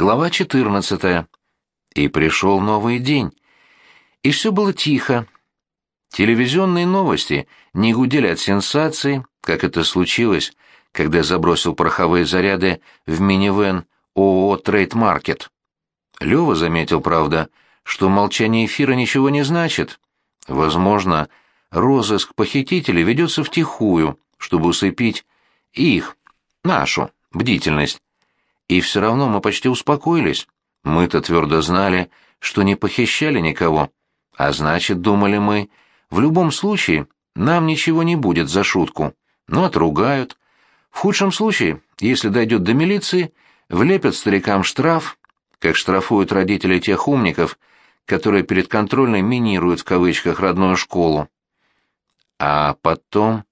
Глава 14. И пришел новый день. И все было тихо. Телевизионные новости не гудели от сенсации, как это случилось, когда я забросил пороховые заряды в минивэн ООО «Трейд Маркет». Лёва заметил, правда, что молчание эфира ничего не значит. Возможно, розыск похитителей ведется втихую, чтобы усыпить их, нашу, бдительность. И все равно мы почти успокоились. Мы-то твердо знали, что не похищали никого. А значит, думали мы, в любом случае нам ничего не будет за шутку. Но отругают. В худшем случае, если дойдет до милиции, влепят старикам штраф, как штрафуют родители тех умников, которые перед контрольной минируют в кавычках родную школу. А потом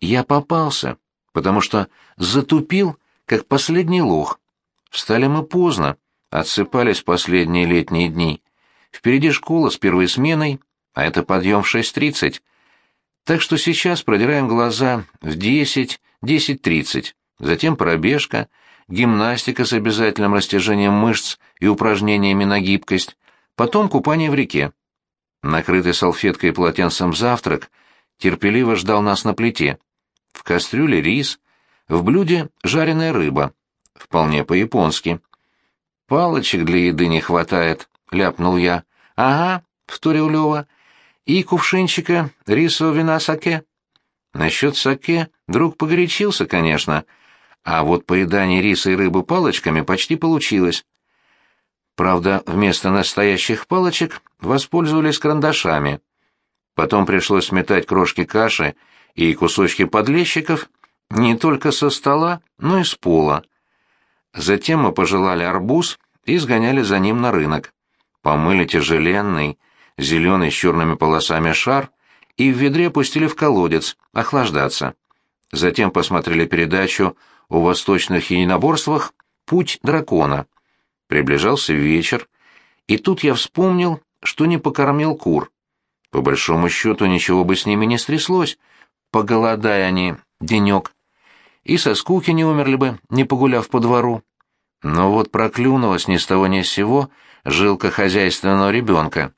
я попался, потому что затупил, как последний лох. Встали мы поздно, отсыпались последние летние дни. Впереди школа с первой сменой, а это подъем в 6.30. Так что сейчас продираем глаза в 10, 10.30, затем пробежка, гимнастика с обязательным растяжением мышц и упражнениями на гибкость, потом купание в реке. Накрытый салфеткой и полотенцем завтрак терпеливо ждал нас на плите. В кастрюле рис, в блюде жареная рыба вполне по-японски. «Палочек для еды не хватает», — ляпнул я. «Ага», — вторил Лёва. «И кувшинчика рисового вина саке». Насчет саке друг погорячился, конечно, а вот поедание риса и рыбы палочками почти получилось. Правда, вместо настоящих палочек воспользовались карандашами. Потом пришлось сметать крошки каши и кусочки подлещиков не только со стола, но и с пола. Затем мы пожелали арбуз и сгоняли за ним на рынок. Помыли тяжеленный, зеленый с черными полосами шар и в ведре пустили в колодец, охлаждаться. Затем посмотрели передачу о восточных единоборствах «Путь дракона». Приближался вечер, и тут я вспомнил, что не покормил кур. По большому счету ничего бы с ними не стряслось, поголодая они денек и со скуки не умерли бы, не погуляв по двору. Но вот проклюнулась ни с того ни с сего жилка хозяйственного ребенка.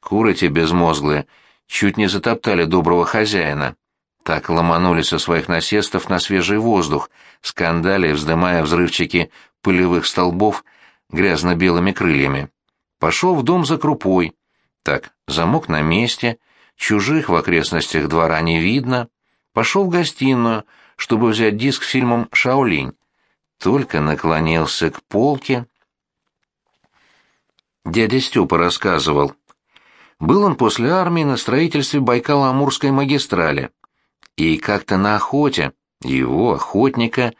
Куры те безмозглые чуть не затоптали доброго хозяина. Так ломанулись со своих насестов на свежий воздух, скандали, вздымая взрывчики пылевых столбов грязно-белыми крыльями. Пошел в дом за крупой. Так, замок на месте, чужих в окрестностях двора не видно. Пошел в гостиную, чтобы взять диск с фильмом «Шаолинь». Только наклонился к полке. Дядя Степа рассказывал. Был он после армии на строительстве Байкало-Амурской магистрали. И как-то на охоте его, охотника,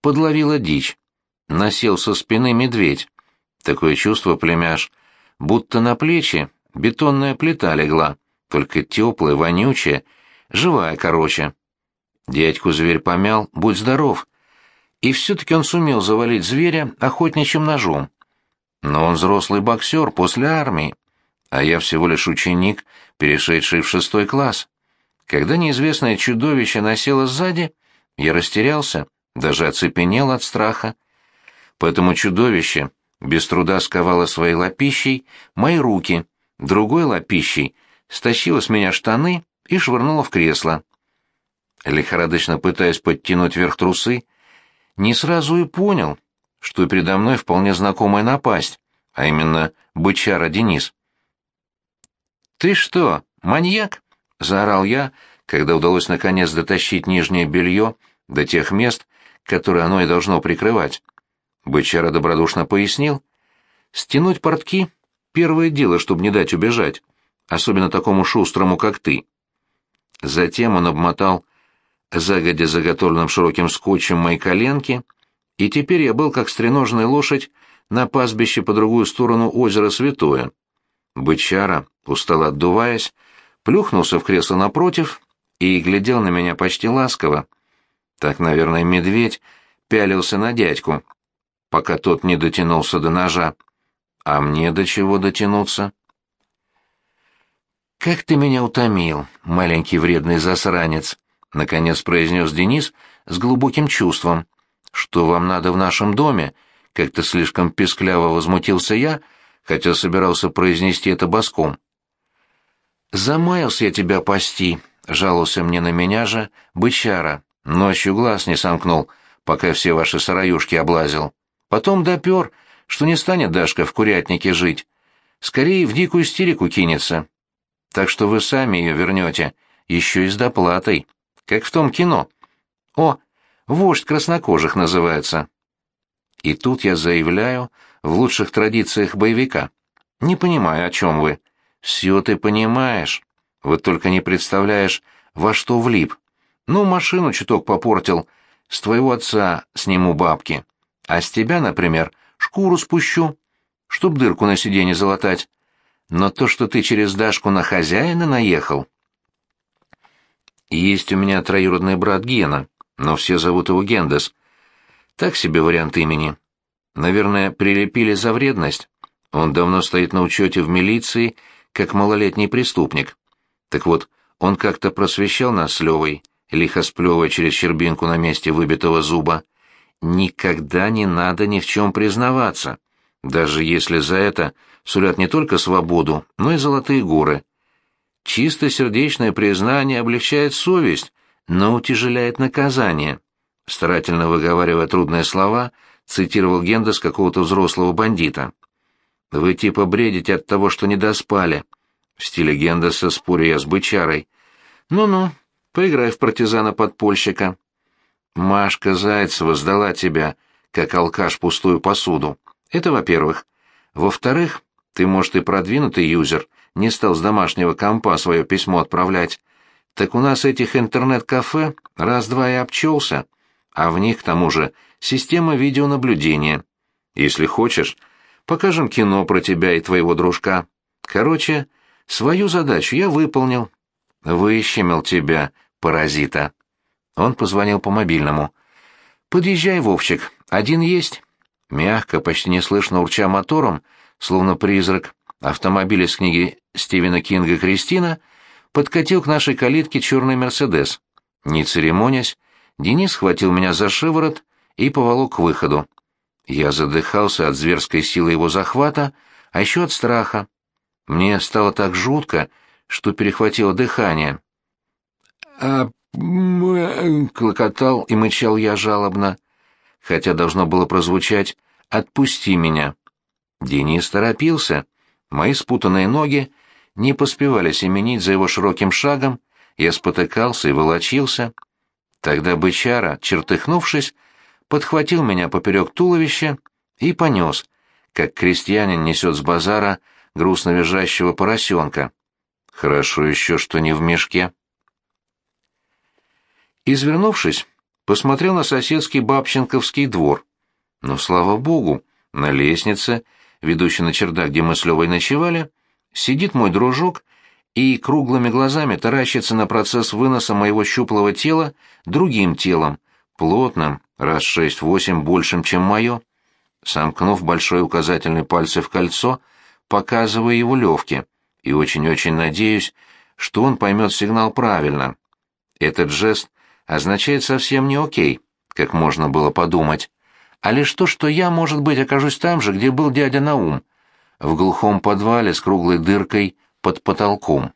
подловила дичь. Насел со спины медведь. Такое чувство, племяш, будто на плечи бетонная плита легла, только теплая, вонючая, живая, короче. Дядьку зверь помял, будь здоров. И все-таки он сумел завалить зверя охотничьим ножом. Но он взрослый боксер после армии, а я всего лишь ученик, перешедший в шестой класс. Когда неизвестное чудовище насело сзади, я растерялся, даже оцепенел от страха. Поэтому чудовище без труда сковало своей лапищей мои руки, другой лапищей стащило с меня штаны и швырнуло в кресло лихорадочно пытаясь подтянуть вверх трусы, не сразу и понял, что передо мной вполне знакомая напасть, а именно бычара Денис. «Ты что, маньяк?» — заорал я, когда удалось наконец дотащить нижнее белье до тех мест, которые оно и должно прикрывать. Бычара добродушно пояснил. «Стянуть портки — первое дело, чтобы не дать убежать, особенно такому шустрому, как ты». Затем он обмотал загодя заготовленным широким скотчем мои коленки, и теперь я был как стреножная лошадь на пастбище по другую сторону озера Святое. Бычара, устало отдуваясь, плюхнулся в кресло напротив и глядел на меня почти ласково. Так, наверное, медведь пялился на дядьку, пока тот не дотянулся до ножа. А мне до чего дотянуться? «Как ты меня утомил, маленький вредный засранец!» Наконец произнес Денис с глубоким чувством. Что вам надо в нашем доме? Как-то слишком пескляво возмутился я, хотя собирался произнести это боском. «Замаялся я тебя пасти», — жаловался мне на меня же бычара. Ночью глаз не сомкнул, пока все ваши сыроюшки облазил. Потом допер, что не станет Дашка в курятнике жить. Скорее в дикую истерику кинется. Так что вы сами ее вернете, еще и с доплатой, как в том кино. О, вождь краснокожих называется. И тут я заявляю в лучших традициях боевика. Не понимаю, о чем вы. Все ты понимаешь. Вот только не представляешь, во что влип. Ну, машину чуток попортил. С твоего отца сниму бабки. А с тебя, например, шкуру спущу, чтоб дырку на сиденье залатать. Но то, что ты через Дашку на хозяина наехал... Есть у меня троюродный брат Гена, но все зовут его Гендес. Так себе вариант имени. Наверное, прилепили за вредность. Он давно стоит на учете в милиции как малолетний преступник. Так вот, он как-то просвещал нас с Левой, лихо сплевывая через щербинку на месте выбитого зуба. Никогда не надо ни в чем признаваться, даже если за это сулят не только свободу, но и золотые горы. Чистосердечное признание облегчает совесть, но утяжеляет наказание. Старательно выговаривая трудные слова, цитировал Гендес какого-то взрослого бандита. Вы типа бредите от того, что не доспали. В стиле Гендеса спорю я с бычарой. Ну-ну, поиграй в партизана-подпольщика. Машка Зайцева сдала тебя, как алкаш, пустую посуду. Это во-первых. Во-вторых, ты, может, и продвинутый юзер, не стал с домашнего компа свое письмо отправлять. Так у нас этих интернет-кафе раз-два и обчелся, а в них, к тому же, система видеонаблюдения. Если хочешь, Покажем кино про тебя и твоего дружка. Короче, свою задачу я выполнил. Выщемил тебя, паразита. Он позвонил по мобильному. «Подъезжай, Вовчик, один есть». Мягко, почти неслышно урча мотором, словно призрак, автомобиль из книги Стивена Кинга «Кристина» подкатил к нашей калитке черный «Мерседес». Не церемонясь, Денис схватил меня за шиворот и поволок к выходу. Я задыхался от зверской силы его захвата, а еще от страха. Мне стало так жутко, что перехватило дыхание. «А клокотал и мычал я жалобно, хотя должно было прозвучать «отпусти меня». Денис торопился. Мои спутанные ноги не поспевали семенить за его широким шагом, я спотыкался и волочился. Тогда бычара, чертыхнувшись, подхватил меня поперек туловища и понес, как крестьянин несет с базара грустно визжащего поросенка. Хорошо еще, что не в мешке. Извернувшись, посмотрел на соседский бабченковский двор. Но, слава богу, на лестнице, ведущей на чердак, где мы с Левой ночевали, сидит мой дружок и круглыми глазами таращится на процесс выноса моего щуплого тела другим телом, плотным, раз шесть-восемь большим, чем мое. Сомкнув большой указательный пальцы в кольцо, показывая его Левке, и очень-очень надеюсь, что он поймет сигнал правильно. Этот жест означает совсем не окей, как можно было подумать, а лишь то, что я, может быть, окажусь там же, где был дядя Наум, в глухом подвале с круглой дыркой под потолком.